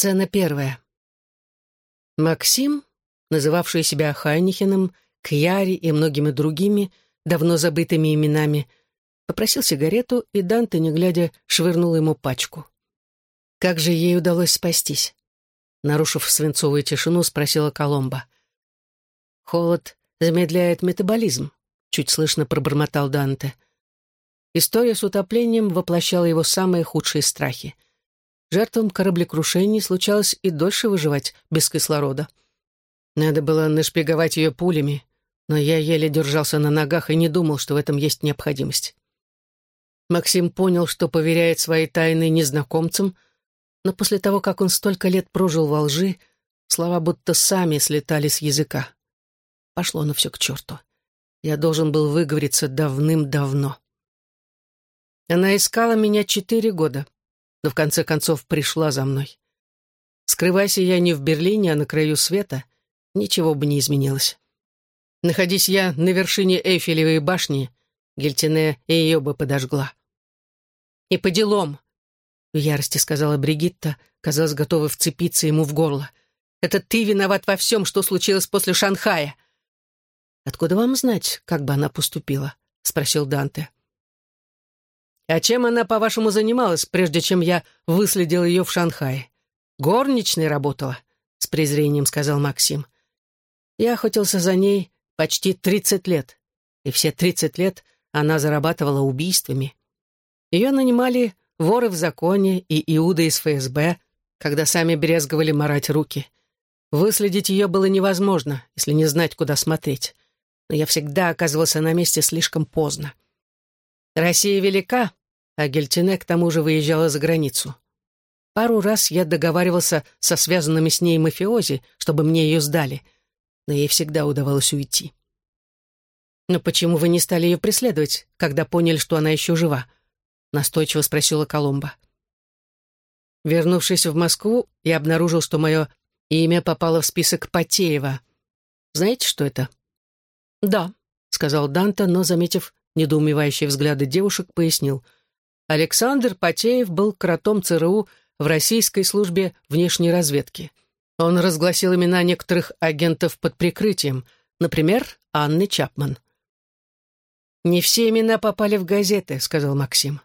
Сцена первая. Максим, называвший себя Хайнихеном, Кьяри и многими другими, давно забытыми именами, попросил сигарету, и Данте, не глядя, швырнул ему пачку. Как же ей удалось спастись? Нарушив свинцовую тишину, спросила Коломба. «Холод замедляет метаболизм», — чуть слышно пробормотал Данте. История с утоплением воплощала его самые худшие страхи. Жертвам кораблекрушений случалось и дольше выживать без кислорода. Надо было нашпиговать ее пулями, но я еле держался на ногах и не думал, что в этом есть необходимость. Максим понял, что поверяет свои тайны незнакомцам, но после того, как он столько лет прожил во лжи, слова будто сами слетали с языка. Пошло оно все к черту. Я должен был выговориться давным-давно. Она искала меня четыре года, но в конце концов пришла за мной. Скрывайся я не в Берлине, а на краю света, ничего бы не изменилось. Находись я на вершине Эйфелевой башни, Гельтине и ее бы подожгла. «И по делам!» — в ярости сказала Бригитта, казалось, готова вцепиться ему в горло. «Это ты виноват во всем, что случилось после Шанхая!» «Откуда вам знать, как бы она поступила?» — спросил Данте. «А чем она, по-вашему, занималась, прежде чем я выследил ее в Шанхае? Горничной работала», — с презрением сказал Максим. «Я охотился за ней почти тридцать лет, и все тридцать лет она зарабатывала убийствами. Ее нанимали воры в законе и Иуда из ФСБ, когда сами брезговали марать руки. Выследить ее было невозможно, если не знать, куда смотреть. Но я всегда оказывался на месте слишком поздно. Россия велика, а Гельтине к тому же выезжала за границу. Пару раз я договаривался со связанными с ней мафиози, чтобы мне ее сдали, но ей всегда удавалось уйти. «Но почему вы не стали ее преследовать, когда поняли, что она еще жива?» — настойчиво спросила Коломба. Вернувшись в Москву, я обнаружил, что мое имя попало в список Потеева. Знаете, что это? «Да», — сказал Данта, но, заметив недоумевающие взгляды девушек, пояснил — Александр Потеев был кротом ЦРУ в российской службе внешней разведки. Он разгласил имена некоторых агентов под прикрытием, например, Анны Чапман. «Не все имена попали в газеты», — сказал Максим.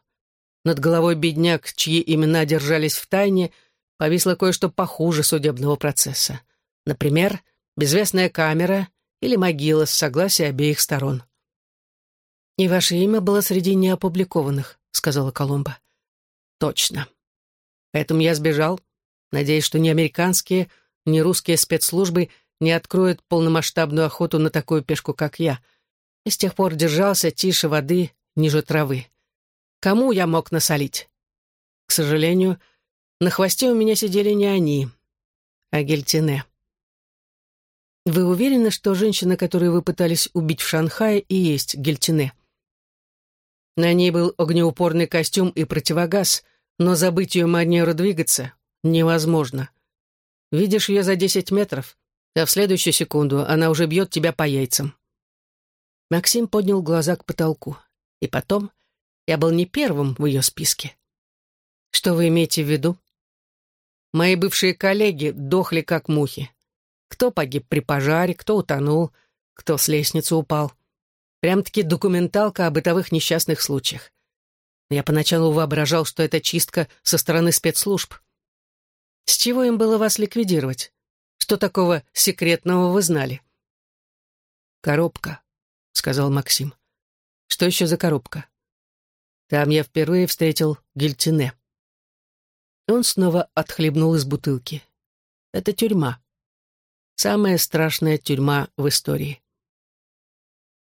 Над головой бедняк, чьи имена держались в тайне, повисло кое-что похуже судебного процесса. Например, безвестная камера или могила с согласия обеих сторон. «И ваше имя было среди неопубликованных», сказала Коломба. «Точно. Поэтому я сбежал, надеясь, что ни американские, ни русские спецслужбы не откроют полномасштабную охоту на такую пешку, как я, и с тех пор держался тише воды, ниже травы. Кому я мог насолить? К сожалению, на хвосте у меня сидели не они, а Гельтине. Вы уверены, что женщина, которую вы пытались убить в Шанхае, и есть Гельтине?» На ней был огнеупорный костюм и противогаз, но забыть ее манеру двигаться невозможно. Видишь ее за десять метров, а в следующую секунду она уже бьет тебя по яйцам. Максим поднял глаза к потолку. И потом, я был не первым в ее списке. Что вы имеете в виду? Мои бывшие коллеги дохли как мухи. Кто погиб при пожаре, кто утонул, кто с лестницы упал — Прям-таки документалка о бытовых несчастных случаях. Я поначалу воображал, что это чистка со стороны спецслужб. С чего им было вас ликвидировать? Что такого секретного вы знали? «Коробка», — сказал Максим. «Что еще за коробка?» Там я впервые встретил Гильтине. Он снова отхлебнул из бутылки. Это тюрьма. Самая страшная тюрьма в истории.